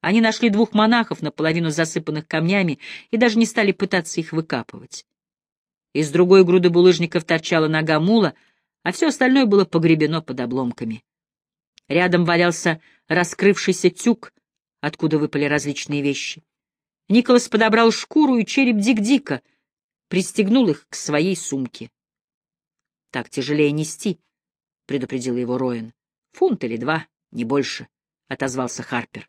Они нашли двух монахов, наполовину засыпанных камнями, и даже не стали пытаться их выкапывать. Из другой груды булыжников торчала нога мула, а все остальное было погребено под обломками. Рядом валялся раскрывшийся тюк, откуда выпали различные вещи. Николас подобрал шкуру и череп Дик-Дика, пристегнул их к своей сумке. — Так тяжелее нести, — предупредил его Роин. — Фунт или два, не больше, — отозвался Харпер.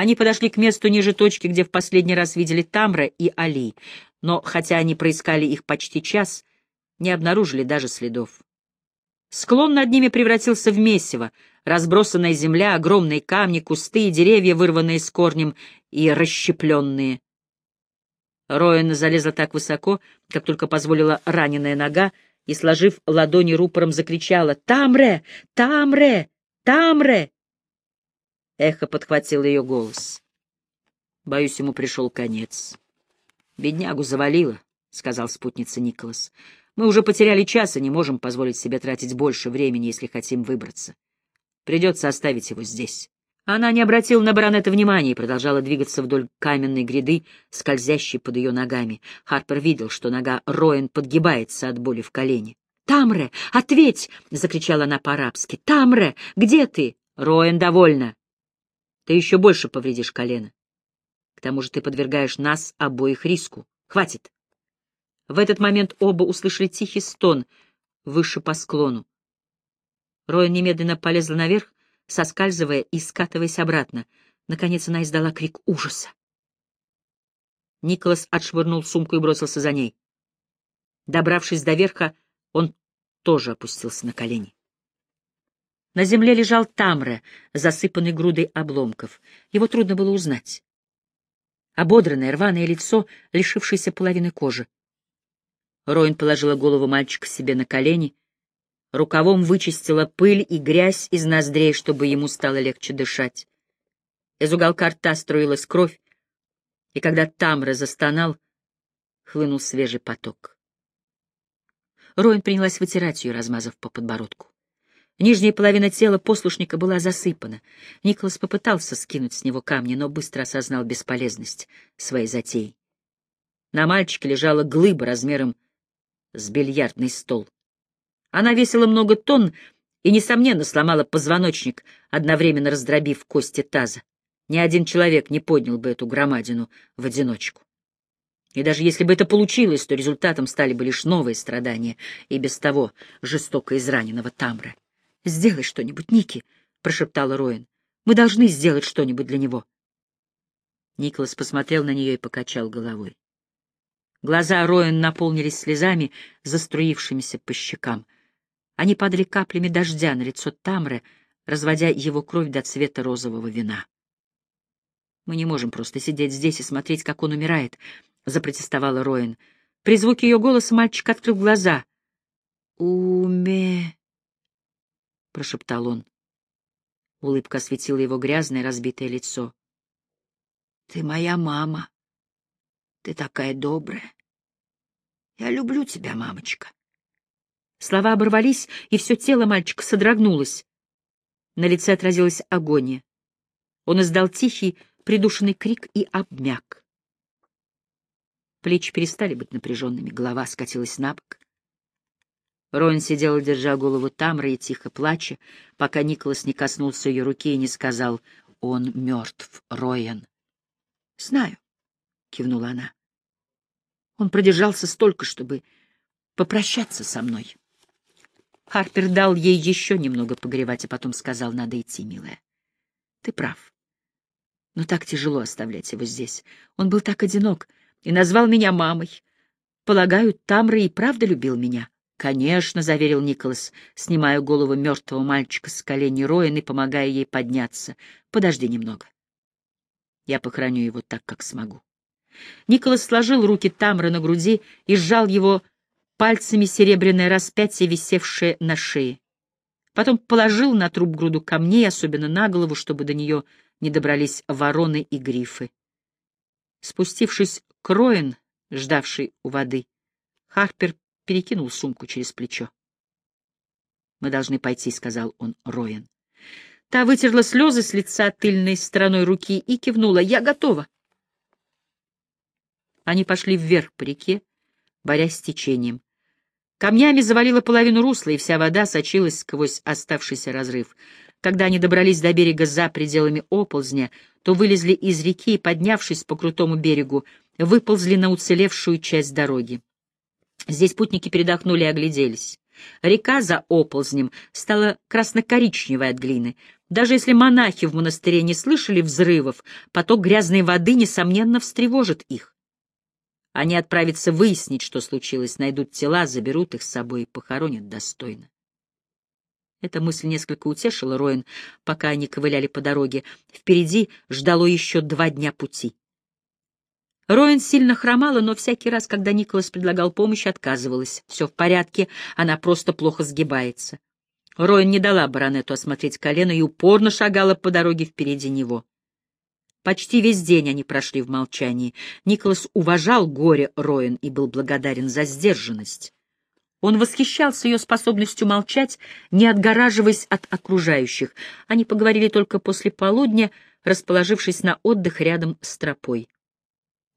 Они подошли к месту ниже точки, где в последний раз видели Тамра и Али, но, хотя они проискали их почти час, не обнаружили даже следов. Склон над ними превратился в месиво, разбросанная земля, огромные камни, кусты и деревья, вырванные с корнем и расщепленные. Роэн залезла так высоко, как только позволила раненая нога, и, сложив ладони рупором, закричала «Тамре! Тамре! Тамре!» Эхо подхватило ее голос. Боюсь, ему пришел конец. «Беднягу завалило», — сказал спутница Николас. «Мы уже потеряли час и не можем позволить себе тратить больше времени, если хотим выбраться. Придется оставить его здесь». Она не обратила на баронета внимания и продолжала двигаться вдоль каменной гряды, скользящей под ее ногами. Харпер видел, что нога Роэн подгибается от боли в колене. «Тамре, ответь!» — закричала она по-арабски. «Тамре, где ты?» «Роэн, довольно. Ты еще больше повредишь колено. К тому же ты подвергаешь нас обоих риску. Хватит. В этот момент оба услышали тихий стон выше по склону. Роя немедленно полезла наверх, соскальзывая и скатываясь обратно. Наконец она издала крик ужаса. Николас отшвырнул сумку и бросился за ней. Добравшись до верха, он тоже опустился на колени. На земле лежал Тамре, засыпанный грудой обломков. Его трудно было узнать ободранное, рваное лицо, лишившееся половины кожи. Роин положила голову мальчика себе на колени, рукавом вычистила пыль и грязь из ноздрей, чтобы ему стало легче дышать. Из уголка рта струилась кровь, и когда Тамра застонал, хлынул свежий поток. Роин принялась вытирать ее, размазав по подбородку. Нижняя половина тела послушника была засыпана. Николас попытался скинуть с него камни, но быстро осознал бесполезность своей затеи. На мальчике лежала глыба размером с бильярдный стол. Она весила много тонн и, несомненно, сломала позвоночник, одновременно раздробив кости таза. Ни один человек не поднял бы эту громадину в одиночку. И даже если бы это получилось, то результатом стали бы лишь новые страдания и без того жестоко израненного Тамра. «Сделай что-нибудь, Ники», — прошептала Роин. «Мы должны сделать что-нибудь для него». Николас посмотрел на нее и покачал головой. Глаза Роин наполнились слезами, заструившимися по щекам. Они падали каплями дождя на лицо Тамре, разводя его кровь до цвета розового вина. «Мы не можем просто сидеть здесь и смотреть, как он умирает», — запротестовала Роин. При звуке ее голоса мальчик открыл глаза. «Уме...» — прошептал он. Улыбка осветила его грязное разбитое лицо. — Ты моя мама. Ты такая добрая. Я люблю тебя, мамочка. Слова оборвались, и все тело мальчика содрогнулось. На лице отразилась агония. Он издал тихий, придушенный крик и обмяк. Плечи перестали быть напряженными, голова скатилась на бок. Роин сидела, держа голову Тамры и тихо плача, пока Николас не коснулся ее руки и не сказал «Он мертв, Роин». «Знаю», — кивнула она. «Он продержался столько, чтобы попрощаться со мной». Харпер дал ей еще немного погревать, а потом сказал «Надо идти, милая». «Ты прав. Но так тяжело оставлять его здесь. Он был так одинок и назвал меня мамой. Полагаю, Тамра и правда любил меня». «Конечно», — заверил Николас, снимая голову мертвого мальчика с колени Роин и помогая ей подняться. «Подожди немного. Я похороню его так, как смогу». Николас сложил руки Тамры на груди и сжал его пальцами серебряное распятие, висевшее на шее. Потом положил на труп груду камней, особенно на голову, чтобы до нее не добрались вороны и грифы. Спустившись к Роин, ждавший у воды, Харпер перекинул сумку через плечо. «Мы должны пойти», — сказал он Роен. Та вытерла слезы с лица тыльной стороной руки и кивнула. «Я готова». Они пошли вверх по реке, борясь с течением. Камнями завалила половину русла, и вся вода сочилась сквозь оставшийся разрыв. Когда они добрались до берега за пределами оползня, то вылезли из реки и, поднявшись по крутому берегу, выползли на уцелевшую часть дороги. Здесь путники передохнули и огляделись. Река за оползнем стала красно-коричневой от глины. Даже если монахи в монастыре не слышали взрывов, поток грязной воды, несомненно, встревожит их. Они отправятся выяснить, что случилось, найдут тела, заберут их с собой и похоронят достойно. Эта мысль несколько утешила Роин, пока они ковыляли по дороге. Впереди ждало еще два дня пути. Роин сильно хромала, но всякий раз, когда Николас предлагал помощь, отказывалась. Все в порядке, она просто плохо сгибается. Роин не дала баронету осмотреть колено и упорно шагала по дороге впереди него. Почти весь день они прошли в молчании. Николас уважал горе Роин и был благодарен за сдержанность. Он восхищался ее способностью молчать, не отгораживаясь от окружающих. Они поговорили только после полудня, расположившись на отдых рядом с тропой.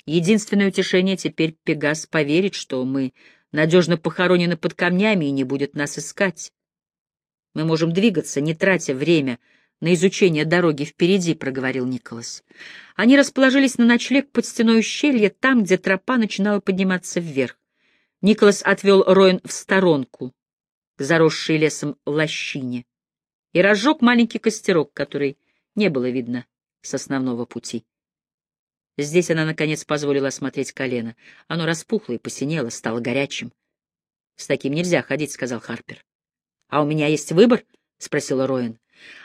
Единственное утешение теперь Пегас поверит, что мы надежно похоронены под камнями и не будет нас искать. Мы можем двигаться, не тратя время на изучение дороги впереди, — проговорил Николас. Они расположились на ночлег под стеной ущелья, там, где тропа начинала подниматься вверх. Николас отвел Роин в сторонку, к заросшей лесом лощине, и разжег маленький костерок, который не было видно с основного пути. Здесь она, наконец, позволила осмотреть колено. Оно распухло и посинело, стало горячим. — С таким нельзя ходить, — сказал Харпер. — А у меня есть выбор? — спросила Роин.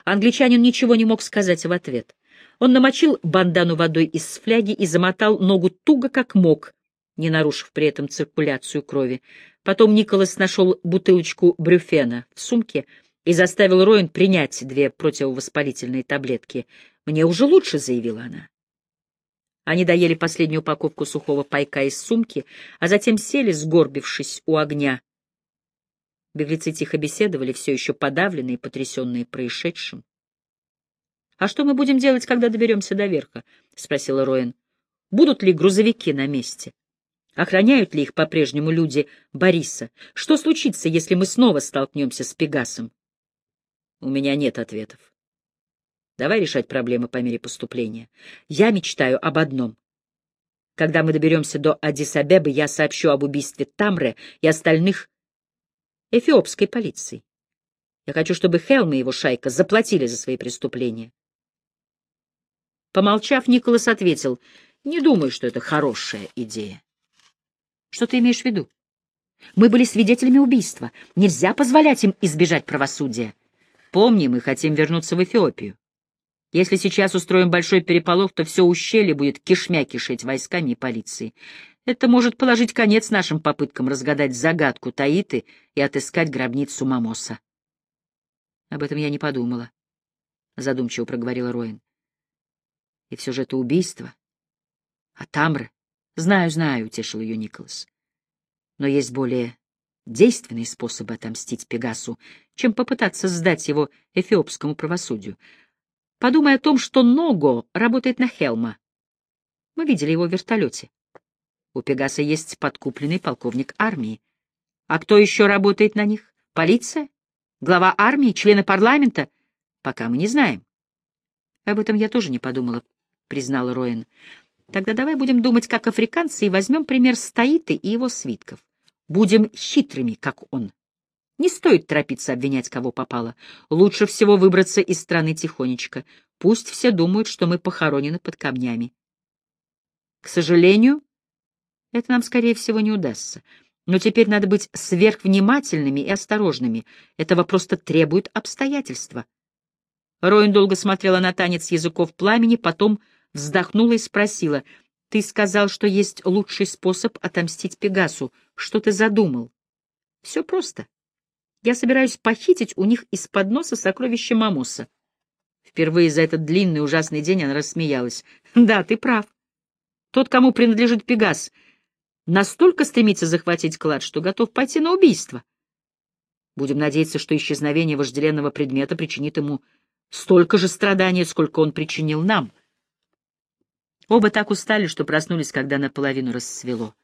Англичанин ничего не мог сказать в ответ. Он намочил бандану водой из фляги и замотал ногу туго, как мог, не нарушив при этом циркуляцию крови. Потом Николас нашел бутылочку брюфена в сумке и заставил Роин принять две противовоспалительные таблетки. «Мне уже лучше», — заявила она. Они доели последнюю упаковку сухого пайка из сумки, а затем сели, сгорбившись у огня. Беглецы тихо беседовали, все еще подавленные и потрясенные происшедшим. — А что мы будем делать, когда доберемся до верха? — спросила Роэн. — Будут ли грузовики на месте? Охраняют ли их по-прежнему люди Бориса? Что случится, если мы снова столкнемся с Пегасом? У меня нет ответов. Давай решать проблемы по мере поступления. Я мечтаю об одном. Когда мы доберемся до Адис-Абебы, я сообщу об убийстве Тамре и остальных эфиопской полиции. Я хочу, чтобы Хелм и его шайка заплатили за свои преступления. Помолчав, Николас ответил, не думаю, что это хорошая идея. Что ты имеешь в виду? Мы были свидетелями убийства. Нельзя позволять им избежать правосудия. Помни, мы хотим вернуться в Эфиопию. Если сейчас устроим большой переполох, то все ущелье будет кишмя кишеть войсками и полицией. Это может положить конец нашим попыткам разгадать загадку Таиты и отыскать гробницу Мамоса. Об этом я не подумала, — задумчиво проговорила Роин. И все же это убийство. А Тамры? Знаю, знаю, — утешил ее Николас. Но есть более действенные способы отомстить Пегасу, чем попытаться сдать его эфиопскому правосудию. Подумай о том, что Ного работает на Хелма. Мы видели его в вертолете. У Пегаса есть подкупленный полковник армии. А кто еще работает на них? Полиция? Глава армии? Члены парламента? Пока мы не знаем. Об этом я тоже не подумала, признала Роэн. Тогда давай будем думать, как африканцы, и возьмем пример Стаиты и его свитков. Будем хитрыми, как он. Не стоит торопиться обвинять, кого попало. Лучше всего выбраться из страны тихонечко. Пусть все думают, что мы похоронены под камнями. К сожалению, это нам, скорее всего, не удастся. Но теперь надо быть сверхвнимательными и осторожными. Этого просто требуют обстоятельства. Роин долго смотрела на танец языков пламени, потом вздохнула и спросила. — Ты сказал, что есть лучший способ отомстить Пегасу. Что ты задумал? — Все просто. Я собираюсь похитить у них из-под носа сокровища Мамоса. Впервые за этот длинный ужасный день она рассмеялась. Да, ты прав. Тот, кому принадлежит Пегас, настолько стремится захватить клад, что готов пойти на убийство. Будем надеяться, что исчезновение вожделенного предмета причинит ему столько же страдания, сколько он причинил нам. Оба так устали, что проснулись, когда наполовину рассвело.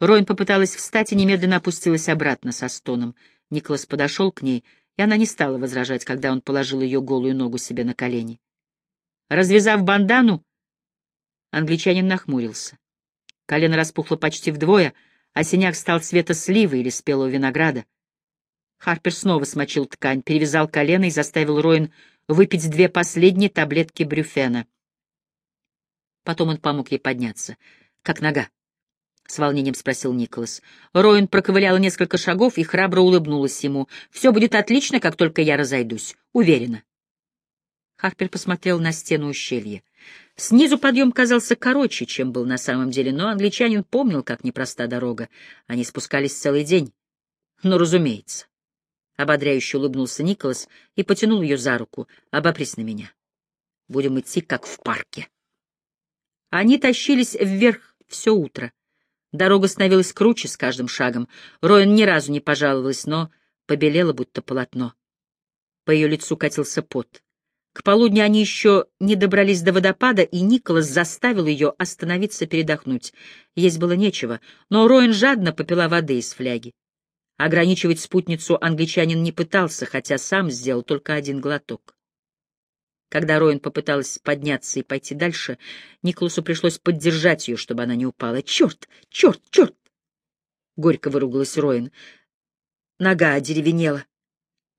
Роин попыталась встать и немедленно опустилась обратно со стоном. Николас подошел к ней, и она не стала возражать, когда он положил ее голую ногу себе на колени. Развязав бандану, англичанин нахмурился. Колено распухло почти вдвое, а синяк стал цвета сливы или спелого винограда. Харпер снова смочил ткань, перевязал колено и заставил Роин выпить две последние таблетки брюфена. Потом он помог ей подняться. «Как нога?» — с волнением спросил Николас. Роин проковыляла несколько шагов и храбро улыбнулась ему. «Все будет отлично, как только я разойдусь. Уверена». Харпер посмотрел на стену ущелья. Снизу подъем казался короче, чем был на самом деле, но англичанин помнил, как непроста дорога. Они спускались целый день. Ну, разумеется. Ободряюще улыбнулся Николас и потянул ее за руку. «Обопрись на меня. Будем идти, как в парке». Они тащились вверх все утро. Дорога становилась круче с каждым шагом. Роин ни разу не пожаловалась, но побелела, будто полотно. По ее лицу катился пот. К полудню они еще не добрались до водопада, и Николас заставил ее остановиться передохнуть. Есть было нечего, но Роин жадно попила воды из фляги. Ограничивать спутницу англичанин не пытался, хотя сам сделал только один глоток. Когда Роин попыталась подняться и пойти дальше, Николасу пришлось поддержать ее, чтобы она не упала. «Черт! Черт! Черт!» — горько выругалась Роин. Нога одеревенела.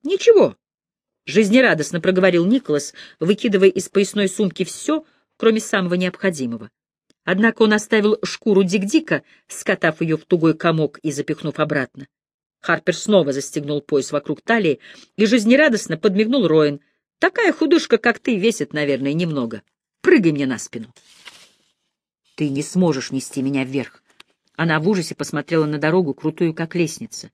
«Ничего!» — жизнерадостно проговорил Николас, выкидывая из поясной сумки все, кроме самого необходимого. Однако он оставил шкуру Дик-Дика, скатав ее в тугой комок и запихнув обратно. Харпер снова застегнул пояс вокруг талии и жизнерадостно подмигнул Роин. «Такая худышка, как ты, весит, наверное, немного. Прыгай мне на спину». «Ты не сможешь нести меня вверх». Она в ужасе посмотрела на дорогу, крутую, как лестница.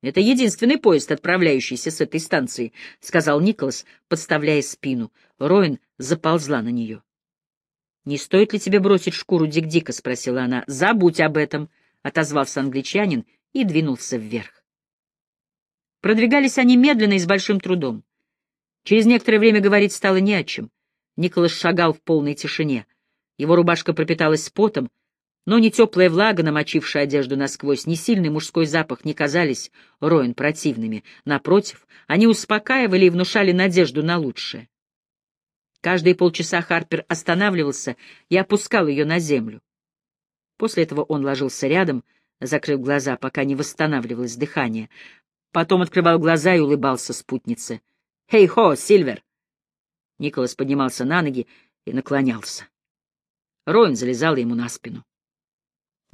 «Это единственный поезд, отправляющийся с этой станции», — сказал Николас, подставляя спину. Роин заползла на нее. «Не стоит ли тебе бросить шкуру Дик-Дика?» — спросила она. «Забудь об этом», — отозвался англичанин и двинулся вверх. Продвигались они медленно и с большим трудом. Через некоторое время говорить стало не о чем. Николас шагал в полной тишине. Его рубашка пропиталась потом, но ни теплая влага, намочившая одежду насквозь, ни сильный мужской запах не казались Роин противными. Напротив, они успокаивали и внушали надежду на лучшее. Каждые полчаса Харпер останавливался и опускал ее на землю. После этого он ложился рядом, закрыв глаза, пока не восстанавливалось дыхание. Потом открывал глаза и улыбался спутнице. «Хей-хо, Сильвер!» Николас поднимался на ноги и наклонялся. Роин залезал ему на спину.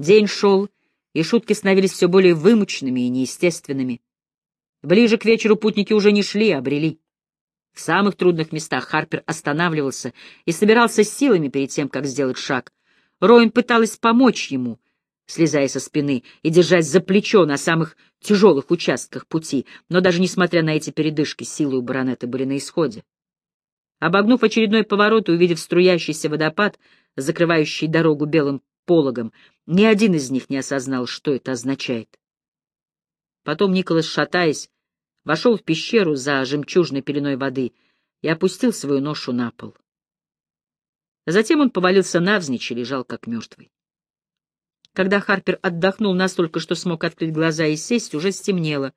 День шел, и шутки становились все более вымученными и неестественными. Ближе к вечеру путники уже не шли, а брели. В самых трудных местах Харпер останавливался и собирался силами перед тем, как сделать шаг. Роин пыталась помочь ему, слезая со спины и держась за плечо на самых тяжелых участках пути, но даже несмотря на эти передышки, силы у баронета были на исходе. Обогнув очередной поворот и увидев струящийся водопад, закрывающий дорогу белым пологом, ни один из них не осознал, что это означает. Потом Николас, шатаясь, вошел в пещеру за жемчужной пеленой воды и опустил свою ношу на пол. Затем он повалился навзничь и лежал как мертвый. Когда Харпер отдохнул настолько, что смог открыть глаза и сесть, уже стемнело.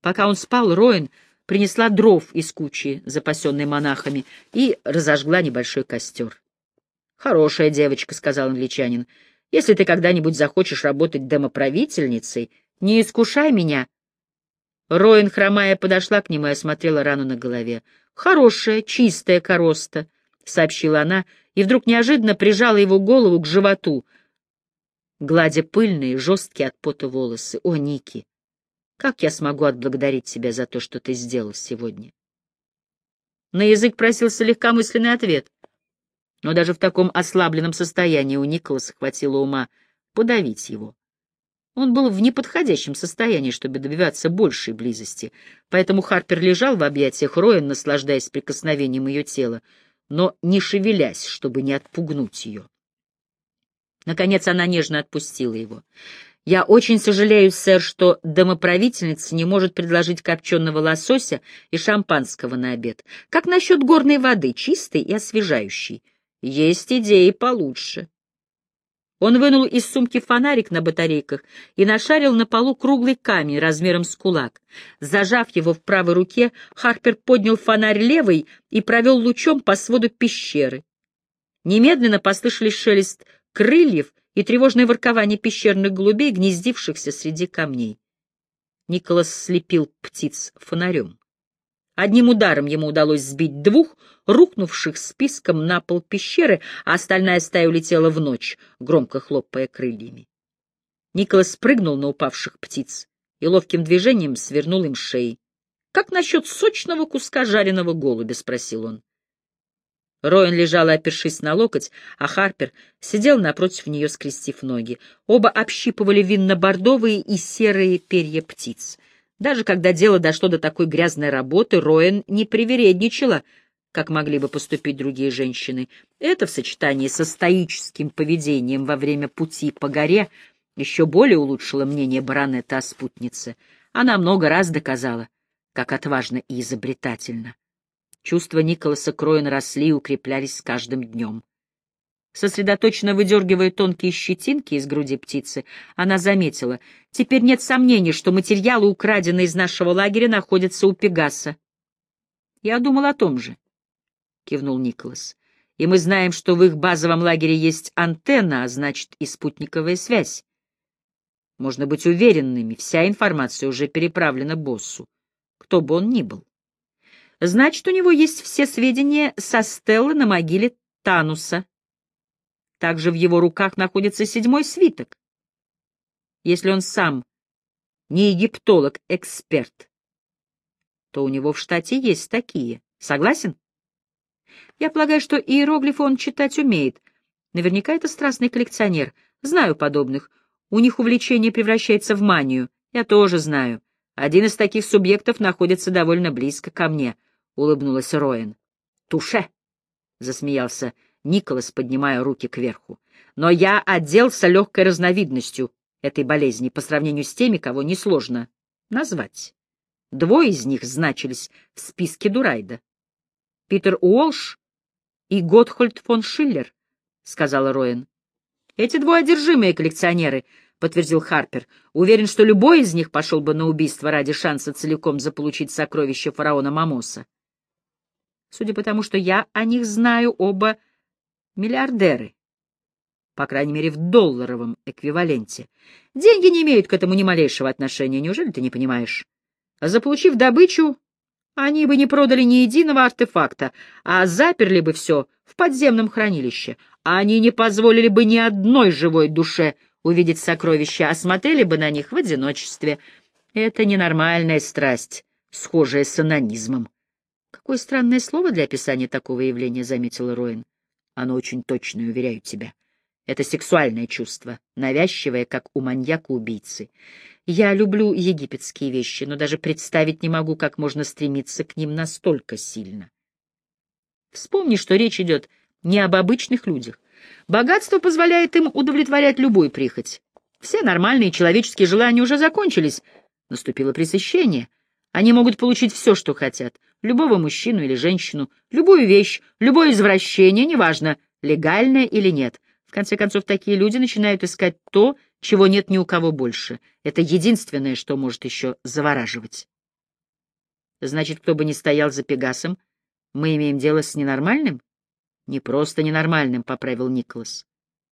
Пока он спал, Роин принесла дров из кучи, запасенной монахами, и разожгла небольшой костер. «Хорошая девочка», — сказал англичанин. «Если ты когда-нибудь захочешь работать домоправительницей, не искушай меня». Роин, хромая, подошла к нему и осмотрела рану на голове. «Хорошая, чистая короста», — сообщила она, и вдруг неожиданно прижала его голову к животу — гладя пыльные, жесткие от пота волосы. «О, Ники, как я смогу отблагодарить тебя за то, что ты сделал сегодня?» На язык просился легкомысленный ответ, но даже в таком ослабленном состоянии у Николаса хватило ума подавить его. Он был в неподходящем состоянии, чтобы добиваться большей близости, поэтому Харпер лежал в объятиях Роэн, наслаждаясь прикосновением ее тела, но не шевелясь, чтобы не отпугнуть ее. Наконец она нежно отпустила его. Я очень сожалею, сэр, что домоправительница не может предложить копченого лосося и шампанского на обед. Как насчет горной воды, чистой и освежающей? Есть идеи получше. Он вынул из сумки фонарик на батарейках и нашарил на полу круглый камень размером с кулак. Зажав его в правой руке, Харпер поднял фонарь левой и провел лучом по своду пещеры. Немедленно послышались шелест крыльев и тревожное воркование пещерных голубей, гнездившихся среди камней. Николас слепил птиц фонарем. Одним ударом ему удалось сбить двух, рухнувших списком на пол пещеры, а остальная стая улетела в ночь, громко хлопая крыльями. Николас спрыгнул на упавших птиц и ловким движением свернул им шеи. — Как насчет сочного куска жареного голубя? — спросил он. Роин лежала, опершись на локоть, а Харпер сидел напротив нее, скрестив ноги. Оба общипывали винно-бордовые и серые перья птиц. Даже когда дело дошло до такой грязной работы, Роин не привередничала, как могли бы поступить другие женщины. Это в сочетании со стоическим поведением во время пути по горе еще более улучшило мнение баронета о спутнице. Она много раз доказала, как отважно и изобретательно. Чувства Николаса Кроена росли и укреплялись с каждым днем. Сосредоточенно выдергивая тонкие щетинки из груди птицы, она заметила, теперь нет сомнений, что материалы, украденные из нашего лагеря, находятся у Пегаса. — Я думал о том же, — кивнул Николас. — И мы знаем, что в их базовом лагере есть антенна, а значит и спутниковая связь. Можно быть уверенными, вся информация уже переправлена боссу, кто бы он ни был. Значит, у него есть все сведения со стеллы на могиле Тануса. Также в его руках находится седьмой свиток. Если он сам не египтолог-эксперт, то у него в штате есть такие. Согласен? Я полагаю, что иероглифы он читать умеет. Наверняка это страстный коллекционер. Знаю подобных. У них увлечение превращается в манию. Я тоже знаю. Один из таких субъектов находится довольно близко ко мне — улыбнулась Роэн. Туше! засмеялся Николас, поднимая руки кверху. Но я оделся легкой разновидностью этой болезни по сравнению с теми, кого несложно назвать. Двое из них значились в списке Дурайда. Питер Уолш и Готхольд фон Шиллер, — сказала Роэн. Эти двое одержимые коллекционеры, — подтвердил Харпер. Уверен, что любой из них пошел бы на убийство ради шанса целиком заполучить сокровища фараона Мамоса. Судя по тому, что я о них знаю, оба миллиардеры. По крайней мере, в долларовом эквиваленте. Деньги не имеют к этому ни малейшего отношения, неужели ты не понимаешь? Заполучив добычу, они бы не продали ни единого артефакта, а заперли бы все в подземном хранилище. Они не позволили бы ни одной живой душе увидеть сокровища, а смотрели бы на них в одиночестве. Это ненормальная страсть, схожая с анонизмом. Какое странное слово для описания такого явления, — заметила Роин. Оно очень точное, уверяю тебя. Это сексуальное чувство, навязчивое, как у маньяка-убийцы. Я люблю египетские вещи, но даже представить не могу, как можно стремиться к ним настолько сильно. Вспомни, что речь идет не об обычных людях. Богатство позволяет им удовлетворять любую прихоть. Все нормальные человеческие желания уже закончились. Наступило пресыщение. Они могут получить все, что хотят любого мужчину или женщину, любую вещь, любое извращение, неважно, легальное или нет. В конце концов, такие люди начинают искать то, чего нет ни у кого больше. Это единственное, что может еще завораживать. Значит, кто бы ни стоял за Пегасом, мы имеем дело с ненормальным? Не просто ненормальным, — поправил Николас.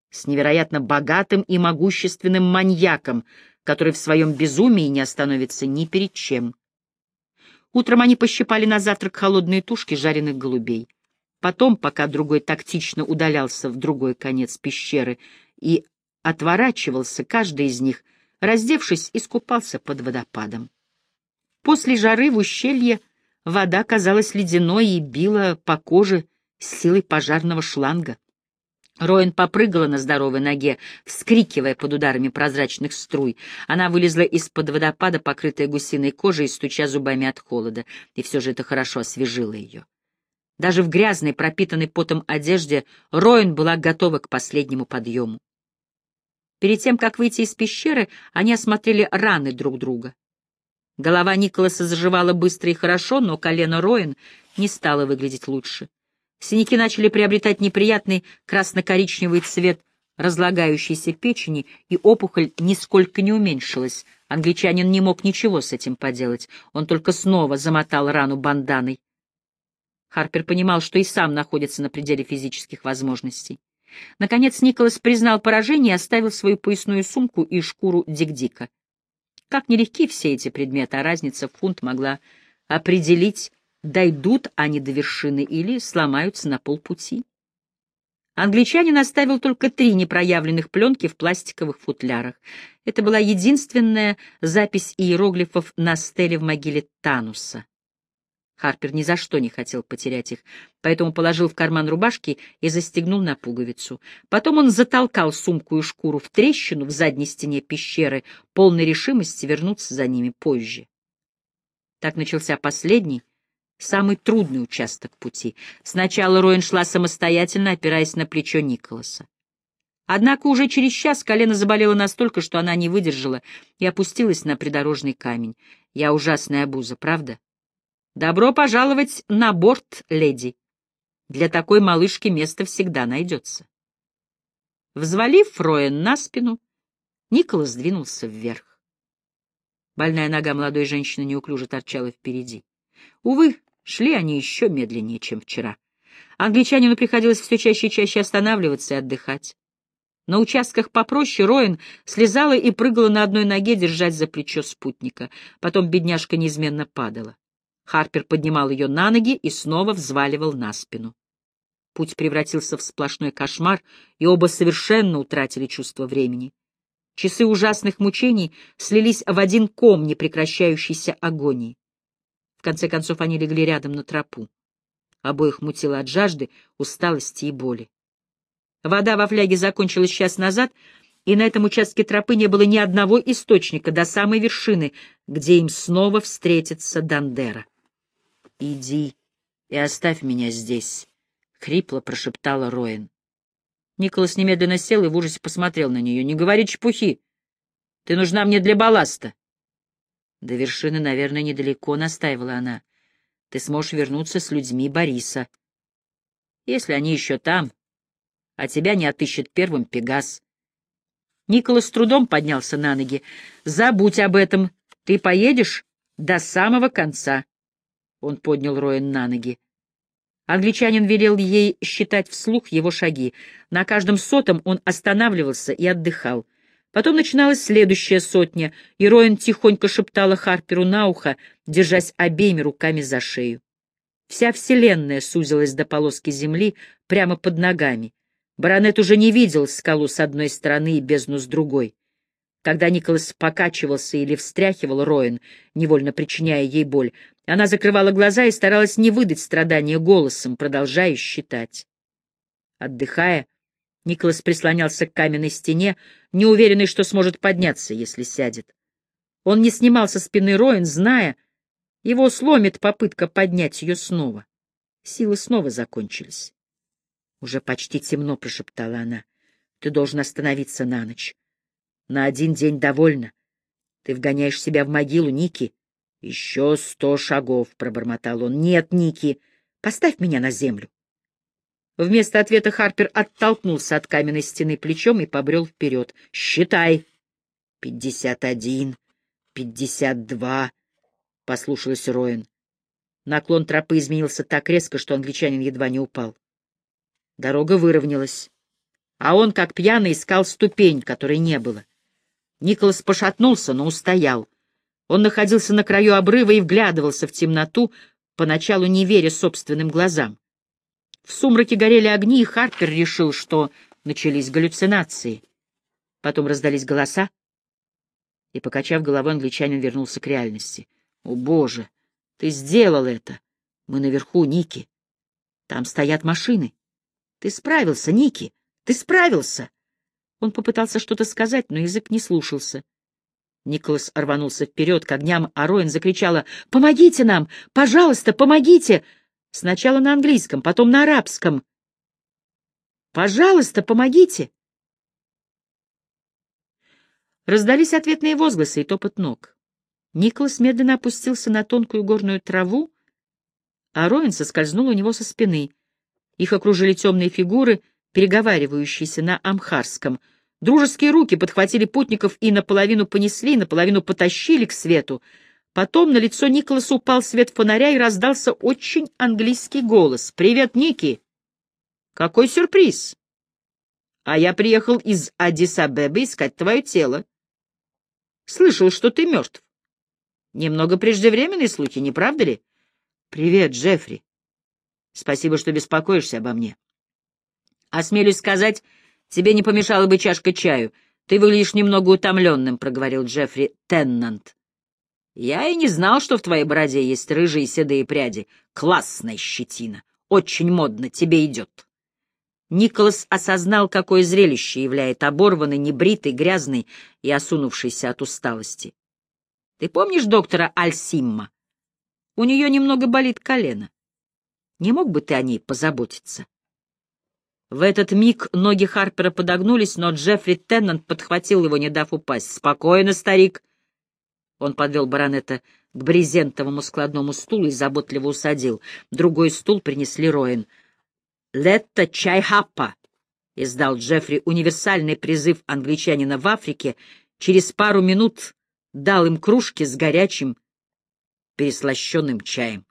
С невероятно богатым и могущественным маньяком, который в своем безумии не остановится ни перед чем. Утром они пощипали на завтрак холодные тушки жареных голубей. Потом, пока другой тактично удалялся в другой конец пещеры и отворачивался, каждый из них, раздевшись, искупался под водопадом. После жары в ущелье вода казалась ледяной и била по коже с силой пожарного шланга. Роин попрыгала на здоровой ноге, вскрикивая под ударами прозрачных струй. Она вылезла из-под водопада, покрытая гусиной кожей, стуча зубами от холода, и все же это хорошо освежило ее. Даже в грязной, пропитанной потом одежде Роин была готова к последнему подъему. Перед тем, как выйти из пещеры, они осмотрели раны друг друга. Голова Николаса заживала быстро и хорошо, но колено Роин не стало выглядеть лучше. Синяки начали приобретать неприятный красно-коричневый цвет разлагающейся печени, и опухоль нисколько не уменьшилась. Англичанин не мог ничего с этим поделать, он только снова замотал рану банданой. Харпер понимал, что и сам находится на пределе физических возможностей. Наконец Николас признал поражение и оставил свою поясную сумку и шкуру Дик-Дика. Как нелегки все эти предметы, а разница в фунт могла определить, дойдут они до вершины или сломаются на полпути. Англичанин оставил только три непроявленных пленки в пластиковых футлярах. Это была единственная запись иероглифов на стеле в могиле Тануса. Харпер ни за что не хотел потерять их, поэтому положил в карман рубашки и застегнул на пуговицу. Потом он затолкал сумку и шкуру в трещину в задней стене пещеры, полной решимости вернуться за ними позже. Так начался последний, самый трудный участок пути. Сначала Роин шла самостоятельно, опираясь на плечо Николаса. Однако уже через час колено заболело настолько, что она не выдержала и опустилась на придорожный камень. Я ужасная обуза, правда? Добро пожаловать на борт, леди. Для такой малышки место всегда найдется. Взвалив Фроен на спину, Николас двинулся вверх. Больная нога молодой женщины неуклюже торчала впереди. Увы, шли они еще медленнее, чем вчера. Англичанину приходилось все чаще и чаще останавливаться и отдыхать. На участках попроще Роин слезала и прыгала на одной ноге, держать за плечо спутника. Потом бедняжка неизменно падала. Харпер поднимал ее на ноги и снова взваливал на спину. Путь превратился в сплошной кошмар, и оба совершенно утратили чувство времени. Часы ужасных мучений слились в один ком непрекращающейся агонии. В конце концов они легли рядом на тропу. Обоих мутило от жажды, усталости и боли. Вода во фляге закончилась час назад, и на этом участке тропы не было ни одного источника до самой вершины, где им снова встретится Дандера. «Иди и оставь меня здесь», — хрипло прошептала Роин. Николас немедленно сел и в ужасе посмотрел на нее. «Не говори чепухи! Ты нужна мне для балласта!» «До вершины, наверное, недалеко», — настаивала она. «Ты сможешь вернуться с людьми Бориса. Если они еще там, а тебя не отыщет первым Пегас». Николас с трудом поднялся на ноги. «Забудь об этом. Ты поедешь до самого конца». Он поднял Роэн на ноги. Англичанин велел ей считать вслух его шаги. На каждом сотом он останавливался и отдыхал. Потом начиналась следующая сотня, и Роэн тихонько шептала Харперу на ухо, держась обеими руками за шею. Вся вселенная сузилась до полоски земли прямо под ногами. Баронет уже не видел скалу с одной стороны и бездну с другой. Когда Николас покачивался или встряхивал Роэн, невольно причиняя ей боль, она закрывала глаза и старалась не выдать страдания голосом, продолжая считать. Отдыхая, Николас прислонялся к каменной стене, неуверенный, что сможет подняться, если сядет. Он не снимал со спины Роин, зная, его сломит попытка поднять ее снова. Силы снова закончились. «Уже почти темно», — прошептала она. «Ты должен остановиться на ночь. На один день довольно. Ты вгоняешь себя в могилу, Ники. Еще сто шагов, — пробормотал он. Нет, Ники, поставь меня на землю. Вместо ответа Харпер оттолкнулся от каменной стены плечом и побрел вперед. «Считай!» «Пятьдесят один, пятьдесят два», — послушалась Роин. Наклон тропы изменился так резко, что англичанин едва не упал. Дорога выровнялась, а он, как пьяный, искал ступень, которой не было. Николас пошатнулся, но устоял. Он находился на краю обрыва и вглядывался в темноту, поначалу не веря собственным глазам. В сумраке горели огни, и Харпер решил, что начались галлюцинации. Потом раздались голоса, и, покачав головой, англичанин вернулся к реальности. «О, Боже! Ты сделал это! Мы наверху, Ники! Там стоят машины! Ты справился, Ники! Ты справился!» Он попытался что-то сказать, но язык не слушался. Николас рванулся вперед к огням, а Роин закричала «Помогите нам! Пожалуйста, помогите!» Сначала на английском, потом на арабском. «Пожалуйста, помогите!» Раздались ответные возгласы и топот ног. Николас медленно опустился на тонкую горную траву, а Роин соскользнул у него со спины. Их окружили темные фигуры, переговаривающиеся на амхарском. Дружеские руки подхватили путников и наполовину понесли, наполовину потащили к свету. Потом на лицо Николаса упал свет фонаря и раздался очень английский голос. «Привет, Ники!» «Какой сюрприз!» «А я приехал из Адис-Абебы искать твое тело. Слышал, что ты мертв. Немного преждевременные слухи, не правда ли?» «Привет, Джеффри. Спасибо, что беспокоишься обо мне. Осмелюсь сказать, тебе не помешала бы чашка чаю. Ты выглядишь немного утомленным», — проговорил Джеффри Теннант. Я и не знал, что в твоей бороде есть рыжие седые пряди. Классная щетина. Очень модно, тебе идет. Николас осознал, какое зрелище являет оборванный, небритый, грязный и осунувшийся от усталости. Ты помнишь доктора Альсимма? У нее немного болит колено. Не мог бы ты о ней позаботиться? В этот миг ноги Харпера подогнулись, но Джеффри Теннант подхватил его, не дав упасть. «Спокойно, старик. Он подвел баронета к брезентовому складному стулу и заботливо усадил. Другой стул принесли Роин. «Летта чай хаппа!» — издал Джеффри универсальный призыв англичанина в Африке. Через пару минут дал им кружки с горячим переслащенным чаем.